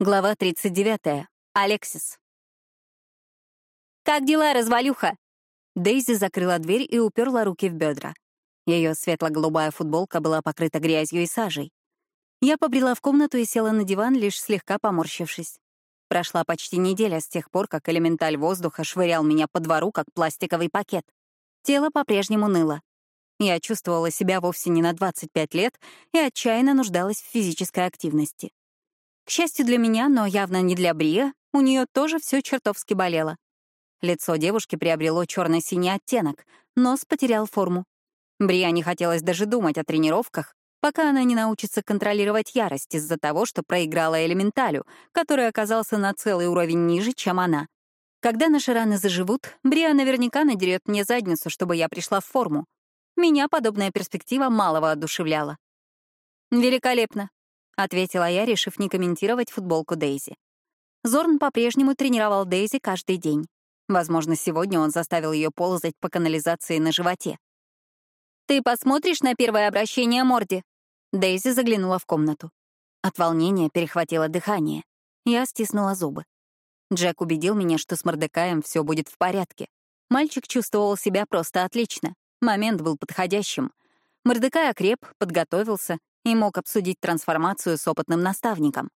Глава 39. Алексис. «Как дела, развалюха?» Дейзи закрыла дверь и уперла руки в бедра. Ее светло-голубая футболка была покрыта грязью и сажей. Я побрела в комнату и села на диван, лишь слегка поморщившись. Прошла почти неделя с тех пор, как элементаль воздуха швырял меня по двору, как пластиковый пакет. Тело по-прежнему ныло. Я чувствовала себя вовсе не на 25 лет и отчаянно нуждалась в физической активности. К счастью для меня, но явно не для Брия, у нее тоже все чертовски болело. Лицо девушки приобрело черно-синий оттенок, нос потерял форму. Брия не хотелось даже думать о тренировках, пока она не научится контролировать ярость из-за того, что проиграла элементалю, который оказался на целый уровень ниже, чем она. Когда наши раны заживут, Брия наверняка надерет мне задницу, чтобы я пришла в форму. Меня подобная перспектива мало воодушевляла. «Великолепно. — ответила я, решив не комментировать футболку Дейзи. Зорн по-прежнему тренировал Дейзи каждый день. Возможно, сегодня он заставил ее ползать по канализации на животе. «Ты посмотришь на первое обращение Морди?» Дейзи заглянула в комнату. От волнения перехватило дыхание. Я стиснула зубы. Джек убедил меня, что с Мордекаем все будет в порядке. Мальчик чувствовал себя просто отлично. Момент был подходящим. Мордекай окреп, подготовился и мог обсудить трансформацию с опытным наставником.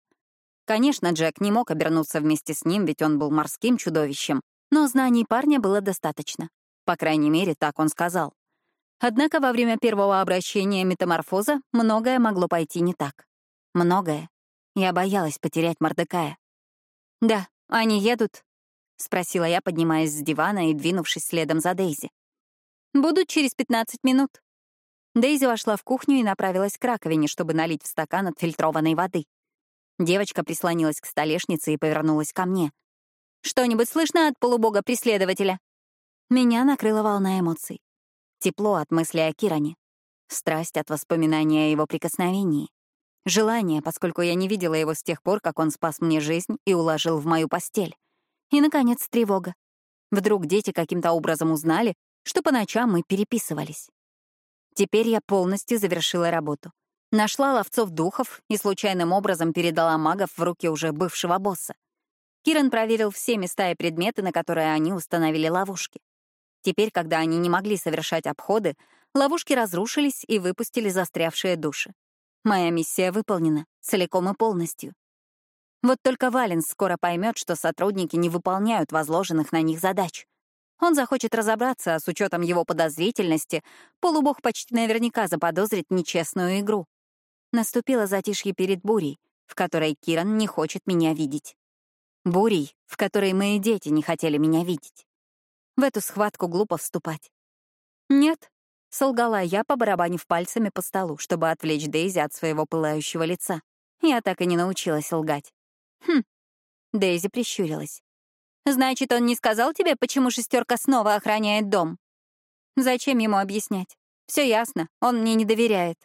Конечно, Джек не мог обернуться вместе с ним, ведь он был морским чудовищем, но знаний парня было достаточно. По крайней мере, так он сказал. Однако во время первого обращения метаморфоза многое могло пойти не так. Многое. Я боялась потерять Мордекая. «Да, они едут?» — спросила я, поднимаясь с дивана и двинувшись следом за Дейзи. «Будут через 15 минут», Дейзи вошла в кухню и направилась к раковине, чтобы налить в стакан отфильтрованной воды. Девочка прислонилась к столешнице и повернулась ко мне. «Что-нибудь слышно от полубога-преследователя?» Меня накрыла волна эмоций. Тепло от мысли о Киране. Страсть от воспоминания о его прикосновении. Желание, поскольку я не видела его с тех пор, как он спас мне жизнь и уложил в мою постель. И, наконец, тревога. Вдруг дети каким-то образом узнали, что по ночам мы переписывались. Теперь я полностью завершила работу. Нашла ловцов духов и случайным образом передала магов в руки уже бывшего босса. Киран проверил все места и предметы, на которые они установили ловушки. Теперь, когда они не могли совершать обходы, ловушки разрушились и выпустили застрявшие души. Моя миссия выполнена, целиком и полностью. Вот только Валенс скоро поймет, что сотрудники не выполняют возложенных на них задач. Он захочет разобраться, а с учетом его подозрительности, полубог почти наверняка заподозрит нечестную игру. Наступило затишье перед бурей, в которой Киран не хочет меня видеть. Бурей, в которой мои дети не хотели меня видеть. В эту схватку глупо вступать. «Нет», — солгала я, побарабанив пальцами по столу, чтобы отвлечь Дейзи от своего пылающего лица. Я так и не научилась лгать. «Хм». Дейзи прищурилась. Значит, он не сказал тебе, почему шестерка снова охраняет дом? Зачем ему объяснять? Все ясно, он мне не доверяет.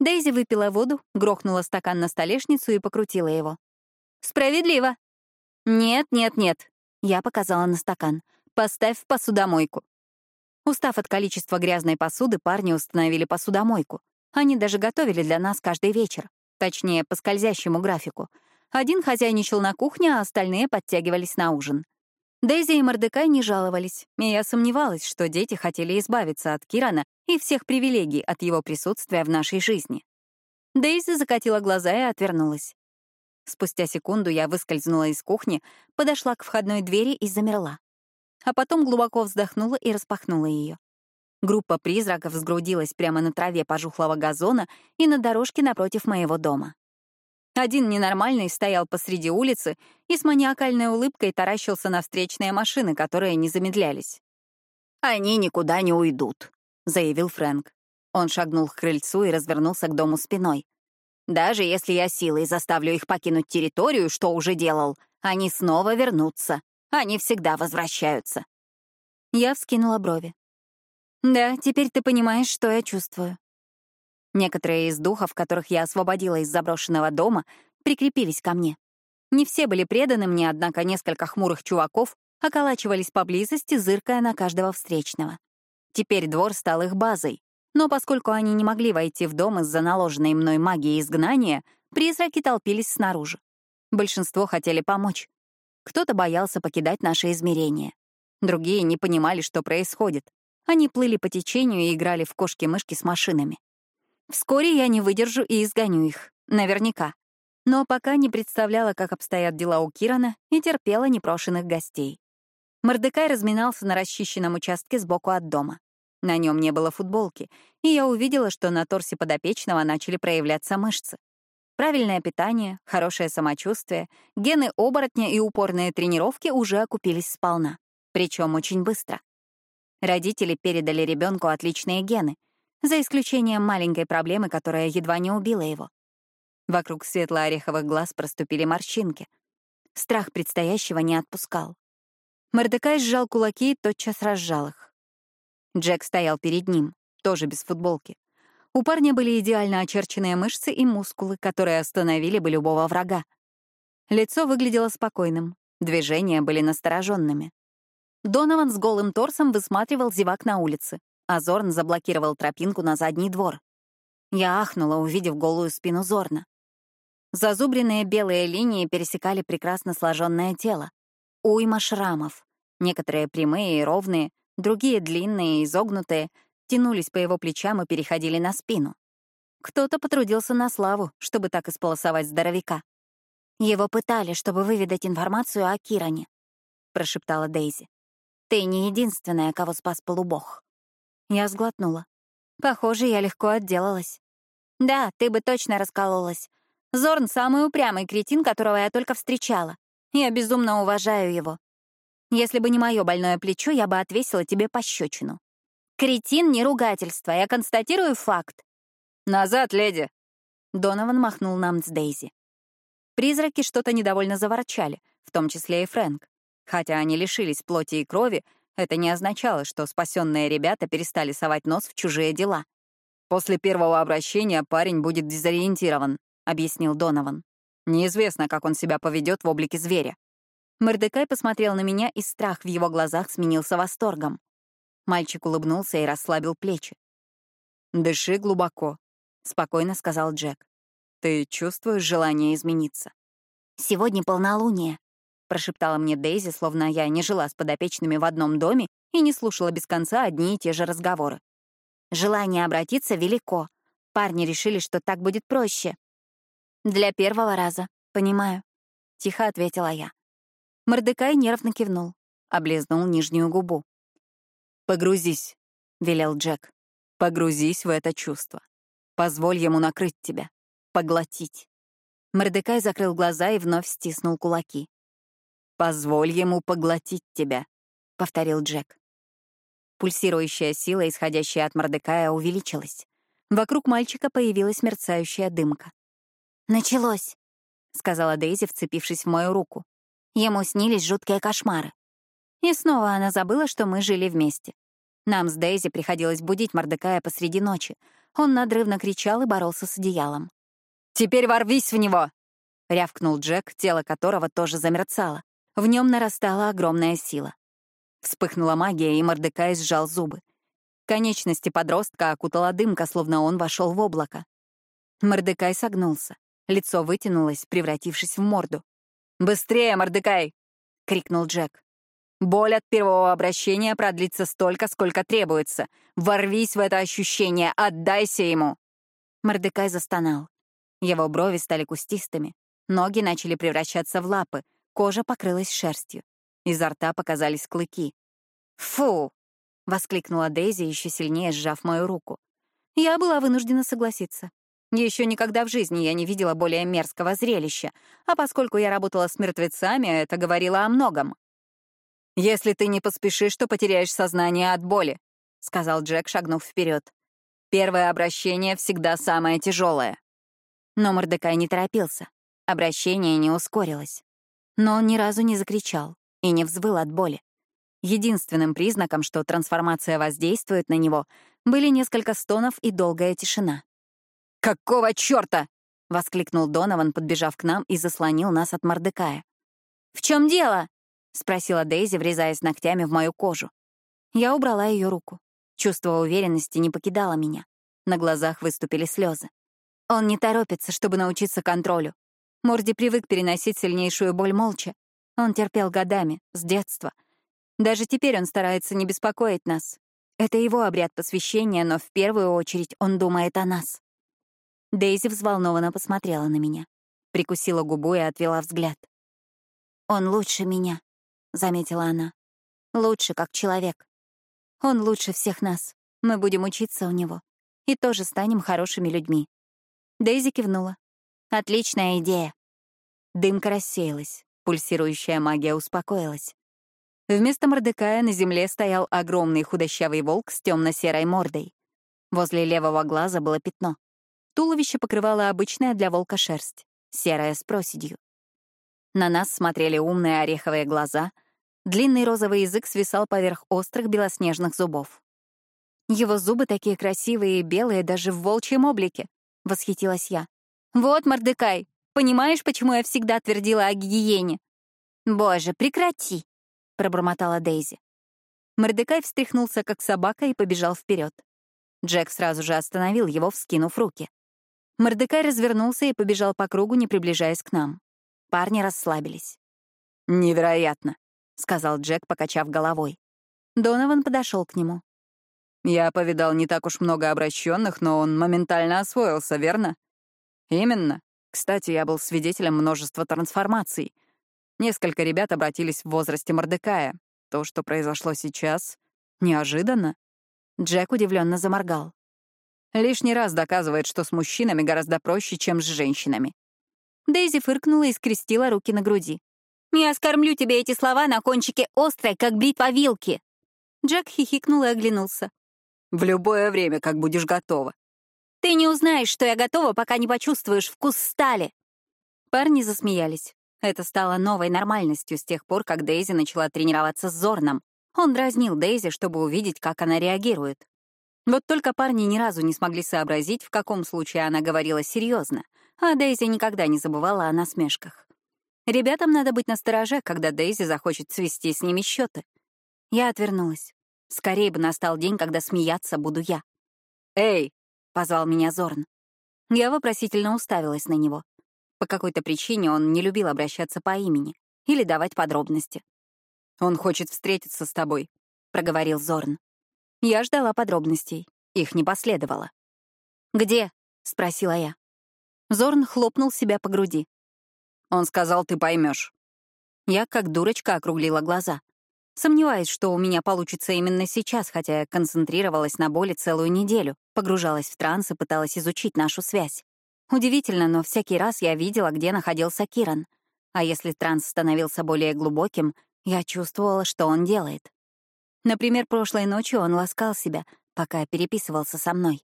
Дейзи выпила воду, грохнула стакан на столешницу и покрутила его. Справедливо. Нет, нет, нет. Я показала на стакан. Поставь в посудомойку. Устав от количества грязной посуды, парни установили посудомойку. Они даже готовили для нас каждый вечер. Точнее, по скользящему графику — один хозяйничал на кухне, а остальные подтягивались на ужин. Дейзи и Мордекай не жаловались, и я сомневалась, что дети хотели избавиться от Кирана и всех привилегий от его присутствия в нашей жизни. Дейзи закатила глаза и отвернулась. Спустя секунду я выскользнула из кухни, подошла к входной двери и замерла. А потом глубоко вздохнула и распахнула ее. Группа призраков сгрудилась прямо на траве пожухлого газона и на дорожке напротив моего дома. Один ненормальный стоял посреди улицы и с маниакальной улыбкой таращился на встречные машины, которые не замедлялись. «Они никуда не уйдут», — заявил Фрэнк. Он шагнул к крыльцу и развернулся к дому спиной. «Даже если я силой заставлю их покинуть территорию, что уже делал, они снова вернутся. Они всегда возвращаются». Я вскинула брови. «Да, теперь ты понимаешь, что я чувствую. Некоторые из духов, которых я освободила из заброшенного дома, прикрепились ко мне. Не все были преданы мне, однако несколько хмурых чуваков околачивались поблизости, зыркая на каждого встречного. Теперь двор стал их базой, но поскольку они не могли войти в дом из-за наложенной мной магии изгнания, призраки толпились снаружи. Большинство хотели помочь. Кто-то боялся покидать наше измерение. Другие не понимали, что происходит. Они плыли по течению и играли в кошки-мышки с машинами. Вскоре я не выдержу и изгоню их. Наверняка. Но пока не представляла, как обстоят дела у Кирана, и терпела непрошенных гостей. Мордекай разминался на расчищенном участке сбоку от дома. На нем не было футболки, и я увидела, что на торсе подопечного начали проявляться мышцы. Правильное питание, хорошее самочувствие, гены оборотня и упорные тренировки уже окупились сполна. Причем очень быстро. Родители передали ребенку отличные гены, за исключением маленькой проблемы, которая едва не убила его. Вокруг светло-ореховых глаз проступили морщинки. Страх предстоящего не отпускал. Мордекай сжал кулаки и тотчас разжал их. Джек стоял перед ним, тоже без футболки. У парня были идеально очерченные мышцы и мускулы, которые остановили бы любого врага. Лицо выглядело спокойным, движения были настороженными. Донован с голым торсом высматривал зевак на улице, а Зорн заблокировал тропинку на задний двор. Я ахнула, увидев голую спину Зорна. Зазубренные белые линии пересекали прекрасно сложенное тело. Уйма шрамов. Некоторые прямые и ровные, другие длинные и изогнутые, тянулись по его плечам и переходили на спину. Кто-то потрудился на славу, чтобы так исполосовать здоровяка. «Его пытали, чтобы выведать информацию о Киране», — прошептала Дейзи. Ты не единственная, кого спас полубог. Я сглотнула. Похоже, я легко отделалась. Да, ты бы точно раскололась. Зорн — самый упрямый кретин, которого я только встречала. Я безумно уважаю его. Если бы не мое больное плечо, я бы отвесила тебе пощечину. Кретин — не ругательство, я констатирую факт. «Назад, леди!» Донован махнул нам с Дейзи. Призраки что-то недовольно заворчали, в том числе и Фрэнк. Хотя они лишились плоти и крови, это не означало, что спасенные ребята перестали совать нос в чужие дела. «После первого обращения парень будет дезориентирован», — объяснил Донован. «Неизвестно, как он себя поведет в облике зверя». Мордекай посмотрел на меня, и страх в его глазах сменился восторгом. Мальчик улыбнулся и расслабил плечи. «Дыши глубоко», — спокойно сказал Джек. «Ты чувствуешь желание измениться?» «Сегодня полнолуние», — прошептала мне Дейзи, словно я не жила с подопечными в одном доме и не слушала без конца одни и те же разговоры. Желание обратиться велико. Парни решили, что так будет проще. «Для первого раза, понимаю», — тихо ответила я. Мордекай нервно кивнул, облизнул нижнюю губу. «Погрузись», — велел Джек. «Погрузись в это чувство. Позволь ему накрыть тебя, поглотить». Мордекай закрыл глаза и вновь стиснул кулаки. «Позволь ему поглотить тебя», — повторил Джек. Пульсирующая сила, исходящая от Мордекая, увеличилась. Вокруг мальчика появилась мерцающая дымка. «Началось», — сказала Дейзи, вцепившись в мою руку. Ему снились жуткие кошмары. И снова она забыла, что мы жили вместе. Нам с Дейзи приходилось будить Мордекая посреди ночи. Он надрывно кричал и боролся с одеялом. «Теперь ворвись в него!» — рявкнул Джек, тело которого тоже замерцало. В нем нарастала огромная сила. Вспыхнула магия, и Мордекай сжал зубы. Конечности подростка окутала дымка, словно он вошел в облако. Мордекай согнулся. Лицо вытянулось, превратившись в морду. «Быстрее, Мордекай!» — крикнул Джек. «Боль от первого обращения продлится столько, сколько требуется. Ворвись в это ощущение, отдайся ему!» Мордекай застонал. Его брови стали кустистыми, ноги начали превращаться в лапы, Кожа покрылась шерстью. Изо рта показались клыки. «Фу!» — воскликнула Дейзи, еще сильнее сжав мою руку. Я была вынуждена согласиться. Еще никогда в жизни я не видела более мерзкого зрелища, а поскольку я работала с мертвецами, это говорило о многом. «Если ты не поспешишь, то потеряешь сознание от боли», — сказал Джек, шагнув вперед. «Первое обращение всегда самое тяжелое». Но Мордекай не торопился. Обращение не ускорилось. Но он ни разу не закричал и не взвыл от боли. Единственным признаком, что трансформация воздействует на него, были несколько стонов и долгая тишина. «Какого чёрта?» — воскликнул Донован, подбежав к нам и заслонил нас от Мордекая. «В чем дело?» — спросила Дейзи, врезаясь ногтями в мою кожу. Я убрала ее руку. Чувство уверенности не покидало меня. На глазах выступили слезы. Он не торопится, чтобы научиться контролю. Морди привык переносить сильнейшую боль молча. Он терпел годами, с детства. Даже теперь он старается не беспокоить нас. Это его обряд посвящения, но в первую очередь он думает о нас. Дейзи взволнованно посмотрела на меня. Прикусила губу и отвела взгляд. «Он лучше меня», — заметила она. «Лучше, как человек. Он лучше всех нас. Мы будем учиться у него. И тоже станем хорошими людьми». Дейзи кивнула. «Отличная идея». Дымка рассеялась, пульсирующая магия успокоилась. Вместо Мордекая на земле стоял огромный худощавый волк с темно-серой мордой. Возле левого глаза было пятно. Туловище покрывало обычная для волка шерсть серая с проседью. На нас смотрели умные ореховые глаза, длинный розовый язык свисал поверх острых белоснежных зубов. Его зубы такие красивые и белые даже в волчьем облике, — восхитилась я. «Вот, Мордекай, понимаешь, почему я всегда твердила о гигиене?» «Боже, прекрати!» — пробормотала Дейзи. Мордекай встряхнулся, как собака, и побежал вперед. Джек сразу же остановил его, вскинув руки. Мордекай развернулся и побежал по кругу, не приближаясь к нам. Парни расслабились. «Невероятно», — сказал Джек, покачав головой. Донован подошел к нему. «Я повидал не так уж много обращенных, но он моментально освоился, верно?» «Именно. Кстати, я был свидетелем множества трансформаций. Несколько ребят обратились в возрасте Мордекая. То, что произошло сейчас, неожиданно». Джек удивленно заморгал. Лишний раз доказывает, что с мужчинами гораздо проще, чем с женщинами. Дейзи фыркнула и скрестила руки на груди. «Я скормлю тебе эти слова на кончике острой, как бритва вилки!» Джек хихикнул и оглянулся. «В любое время, как будешь готова». «Ты не узнаешь, что я готова, пока не почувствуешь вкус стали!» Парни засмеялись. Это стало новой нормальностью с тех пор, как Дейзи начала тренироваться с Зорном. Он дразнил Дейзи, чтобы увидеть, как она реагирует. Вот только парни ни разу не смогли сообразить, в каком случае она говорила серьезно, а Дейзи никогда не забывала о насмешках. Ребятам надо быть настороже, когда Дейзи захочет свести с ними счеты. Я отвернулась. Скорее бы настал день, когда смеяться буду я. «Эй!» — позвал меня Зорн. Я вопросительно уставилась на него. По какой-то причине он не любил обращаться по имени или давать подробности. «Он хочет встретиться с тобой», — проговорил Зорн. Я ждала подробностей. Их не последовало. «Где?» — спросила я. Зорн хлопнул себя по груди. «Он сказал, ты поймешь. Я, как дурочка, округлила глаза. Сомневаюсь, что у меня получится именно сейчас, хотя я концентрировалась на боли целую неделю, погружалась в транс и пыталась изучить нашу связь. Удивительно, но всякий раз я видела, где находился Киран. А если транс становился более глубоким, я чувствовала, что он делает. Например, прошлой ночью он ласкал себя, пока переписывался со мной.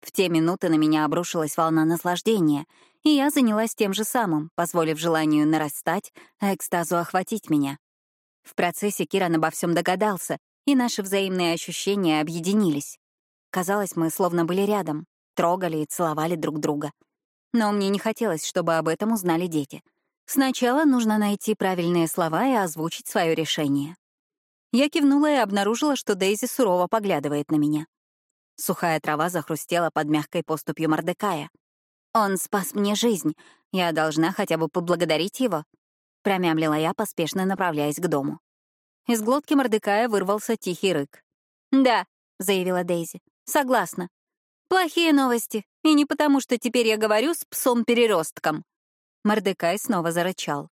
В те минуты на меня обрушилась волна наслаждения, и я занялась тем же самым, позволив желанию нарастать, а экстазу охватить меня. В процессе Киран обо всем догадался, и наши взаимные ощущения объединились. Казалось, мы словно были рядом, трогали и целовали друг друга. Но мне не хотелось, чтобы об этом узнали дети. Сначала нужно найти правильные слова и озвучить свое решение. Я кивнула и обнаружила, что Дейзи сурово поглядывает на меня. Сухая трава захрустела под мягкой поступью Мордекая. «Он спас мне жизнь. Я должна хотя бы поблагодарить его», — промямлила я, поспешно направляясь к дому. Из глотки Мордекая вырвался тихий рык. «Да», — заявила Дейзи, — «согласна. Плохие новости, и не потому, что теперь я говорю с псом-переростком». Мордекай снова зарычал.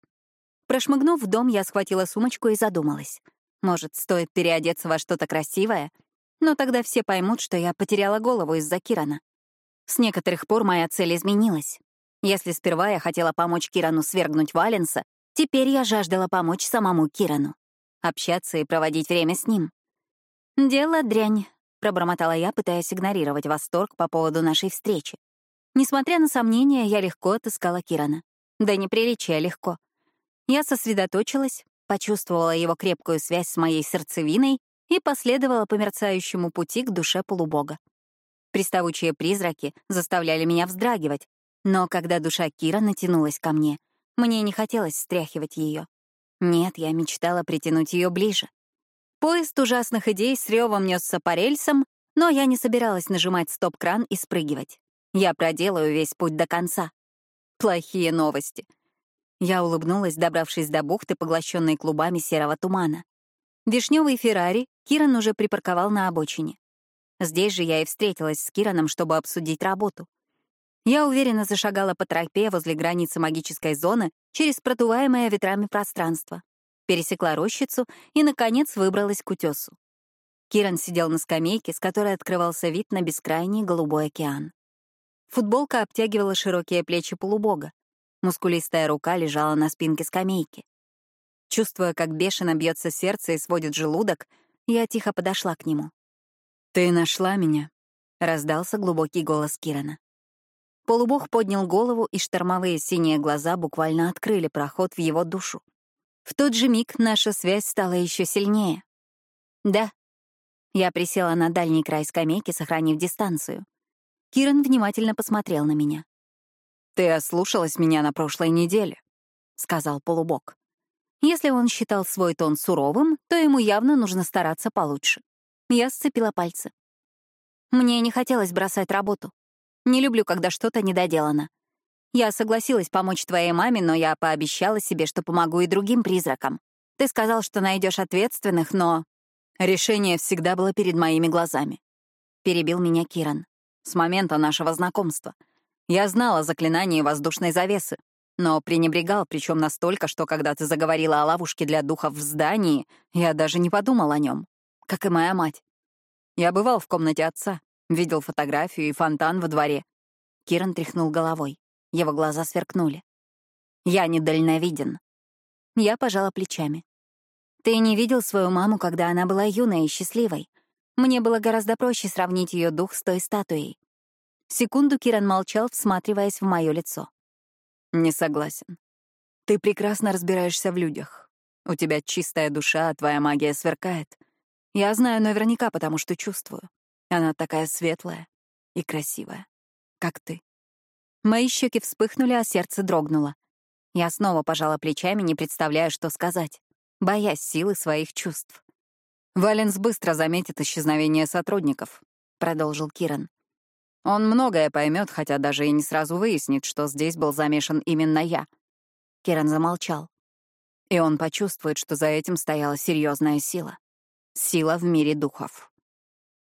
Прошмыгнув в дом, я схватила сумочку и задумалась. Может, стоит переодеться во что-то красивое? Но тогда все поймут, что я потеряла голову из-за Кирана. С некоторых пор моя цель изменилась. Если сперва я хотела помочь Кирану свергнуть Валенса, теперь я жаждала помочь самому Кирану. Общаться и проводить время с ним. «Дело дрянь», — пробормотала я, пытаясь игнорировать восторг по поводу нашей встречи. Несмотря на сомнения, я легко отыскала Кирана. Да неприличие легко. Я сосредоточилась, почувствовала его крепкую связь с моей сердцевиной и последовала по мерцающему пути к душе полубога. Приставучие призраки заставляли меня вздрагивать, но когда душа Кира натянулась ко мне, мне не хотелось стряхивать ее. Нет, я мечтала притянуть ее ближе. Поезд ужасных идей с ревом несся по рельсам, но я не собиралась нажимать стоп-кран и спрыгивать. Я проделаю весь путь до конца. Плохие новости. Я улыбнулась, добравшись до бухты, поглощенной клубами серого тумана. Вишневый Феррари Киран уже припарковал на обочине. Здесь же я и встретилась с Кираном, чтобы обсудить работу. Я уверенно зашагала по тропе возле границы магической зоны через продуваемое ветрами пространство, пересекла рощицу и, наконец, выбралась к утесу. Киран сидел на скамейке, с которой открывался вид на бескрайний голубой океан. Футболка обтягивала широкие плечи полубога. Мускулистая рука лежала на спинке скамейки. Чувствуя, как бешено бьется сердце и сводит желудок, я тихо подошла к нему. «Ты нашла меня», — раздался глубокий голос Кирана. Полубог поднял голову, и штормовые синие глаза буквально открыли проход в его душу. В тот же миг наша связь стала еще сильнее. «Да». Я присела на дальний край скамейки, сохранив дистанцию. Киран внимательно посмотрел на меня. «Ты ослушалась меня на прошлой неделе», — сказал полубог. Если он считал свой тон суровым, то ему явно нужно стараться получше. Я сцепила пальцы. Мне не хотелось бросать работу. Не люблю, когда что-то недоделано. Я согласилась помочь твоей маме, но я пообещала себе, что помогу и другим призракам. Ты сказал, что найдешь ответственных, но... Решение всегда было перед моими глазами. Перебил меня Киран. С момента нашего знакомства. Я знал о заклинании воздушной завесы, но пренебрегал, причем настолько, что когда ты заговорила о ловушке для духов в здании, я даже не подумал о нем как и моя мать. Я бывал в комнате отца, видел фотографию и фонтан во дворе. Киран тряхнул головой. Его глаза сверкнули. Я недальновиден. Я пожала плечами. Ты не видел свою маму, когда она была юной и счастливой. Мне было гораздо проще сравнить ее дух с той статуей. Секунду Киран молчал, всматриваясь в мое лицо. Не согласен. Ты прекрасно разбираешься в людях. У тебя чистая душа, а твоя магия сверкает. Я знаю наверняка, потому что чувствую. Она такая светлая и красивая, как ты. Мои щеки вспыхнули, а сердце дрогнуло. Я снова пожала плечами, не представляя, что сказать, боясь силы своих чувств. «Валенс быстро заметит исчезновение сотрудников», — продолжил Киран. «Он многое поймет, хотя даже и не сразу выяснит, что здесь был замешан именно я». Киран замолчал. И он почувствует, что за этим стояла серьезная сила. Сила в мире духов.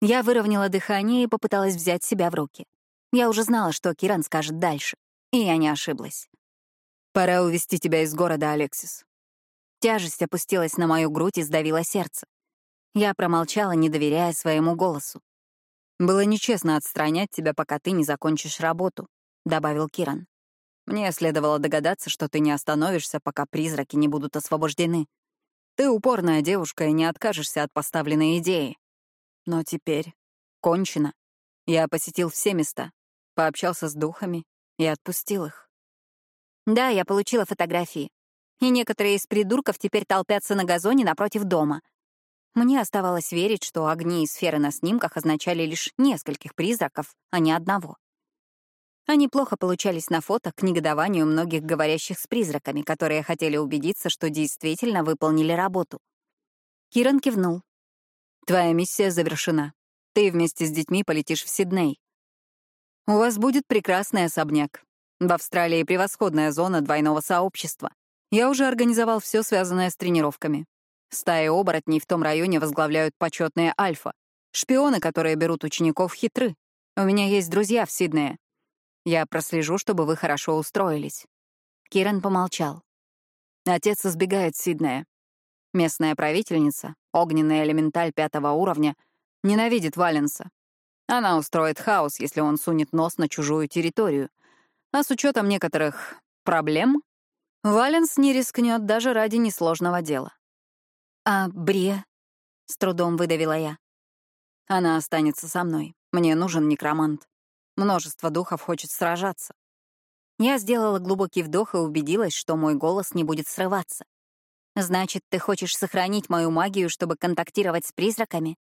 Я выровняла дыхание и попыталась взять себя в руки. Я уже знала, что Киран скажет дальше, и я не ошиблась. «Пора увести тебя из города, Алексис». Тяжесть опустилась на мою грудь и сдавила сердце. Я промолчала, не доверяя своему голосу. «Было нечестно отстранять тебя, пока ты не закончишь работу», — добавил Киран. «Мне следовало догадаться, что ты не остановишься, пока призраки не будут освобождены. Ты упорная девушка и не откажешься от поставленной идеи. Но теперь кончено. Я посетил все места, пообщался с духами и отпустил их. Да, я получила фотографии. И некоторые из придурков теперь толпятся на газоне напротив дома. Мне оставалось верить, что огни и сферы на снимках означали лишь нескольких призраков, а не одного. Они плохо получались на фото к негодованию многих говорящих с призраками, которые хотели убедиться, что действительно выполнили работу. Киран кивнул. «Твоя миссия завершена. Ты вместе с детьми полетишь в Сидней. У вас будет прекрасный особняк. В Австралии превосходная зона двойного сообщества. Я уже организовал все связанное с тренировками. Стаи оборотней в том районе возглавляют почетные альфа. Шпионы, которые берут учеников, хитры. У меня есть друзья в Сиднее. Я прослежу, чтобы вы хорошо устроились». Киран помолчал. Отец избегает Сиднея. Местная правительница, огненный элементаль пятого уровня, ненавидит Валенса. Она устроит хаос, если он сунет нос на чужую территорию. А с учетом некоторых проблем, Валенс не рискнет даже ради несложного дела. «А Брия?» — с трудом выдавила я. Она останется со мной. Мне нужен некромант. Множество духов хочет сражаться. Я сделала глубокий вдох и убедилась, что мой голос не будет срываться. «Значит, ты хочешь сохранить мою магию, чтобы контактировать с призраками?»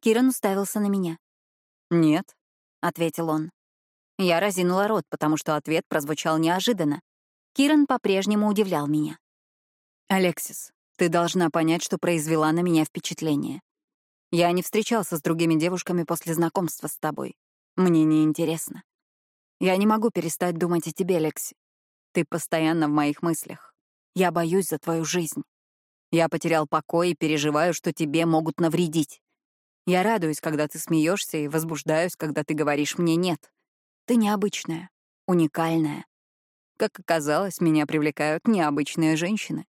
Киран уставился на меня. «Нет», — ответил он. Я разинула рот, потому что ответ прозвучал неожиданно. Киран по-прежнему удивлял меня. «Алексис, ты должна понять, что произвела на меня впечатление. Я не встречался с другими девушками после знакомства с тобой. Мне не интересно. Я не могу перестать думать о тебе, Лекси. Ты постоянно в моих мыслях. Я боюсь за твою жизнь. Я потерял покой и переживаю, что тебе могут навредить. Я радуюсь, когда ты смеешься, и возбуждаюсь, когда ты говоришь мне «нет». Ты необычная, уникальная. Как оказалось, меня привлекают необычные женщины.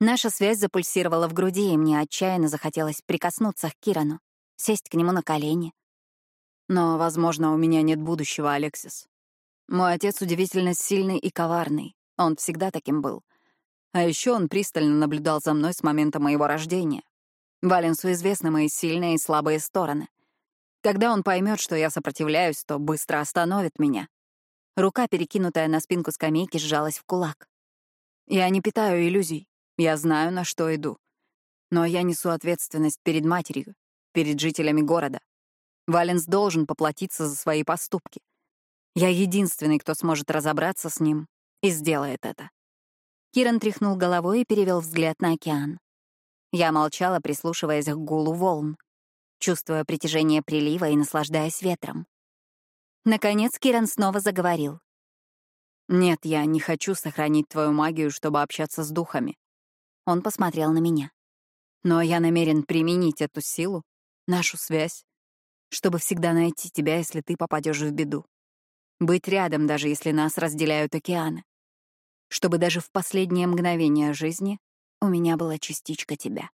Наша связь запульсировала в груди, и мне отчаянно захотелось прикоснуться к Кирану, сесть к нему на колени. Но, возможно, у меня нет будущего, Алексис. Мой отец удивительно сильный и коварный. Он всегда таким был. А еще он пристально наблюдал за мной с момента моего рождения. Валенсу известны мои сильные и слабые стороны. Когда он поймет, что я сопротивляюсь, то быстро остановит меня. Рука, перекинутая на спинку скамейки, сжалась в кулак. Я не питаю иллюзий. Я знаю, на что иду. Но я несу ответственность перед матерью, перед жителями города. Валенс должен поплатиться за свои поступки. Я единственный, кто сможет разобраться с ним и сделает это. Киран тряхнул головой и перевел взгляд на океан. Я молчала, прислушиваясь к гулу волн, чувствуя притяжение прилива и наслаждаясь ветром. Наконец Киран снова заговорил. «Нет, я не хочу сохранить твою магию, чтобы общаться с духами. Он посмотрел на меня. Но я намерен применить эту силу, нашу связь, чтобы всегда найти тебя, если ты попадешь в беду. Быть рядом, даже если нас разделяют океаны. Чтобы даже в последнее мгновение жизни у меня была частичка тебя.